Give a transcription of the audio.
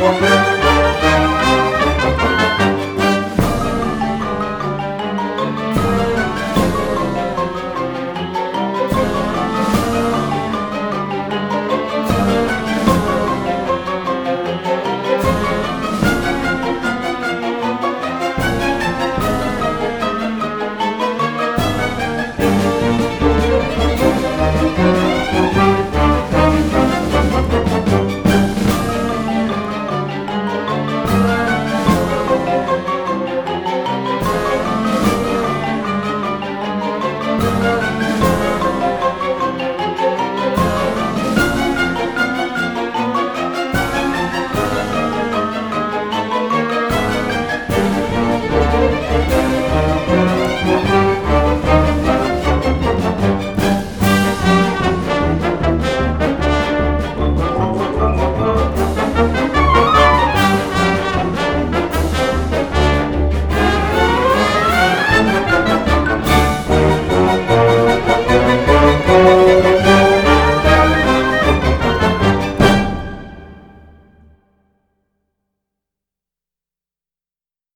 Música